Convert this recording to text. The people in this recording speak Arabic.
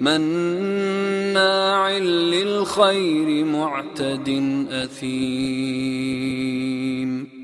مناع للخير معتد أثيم.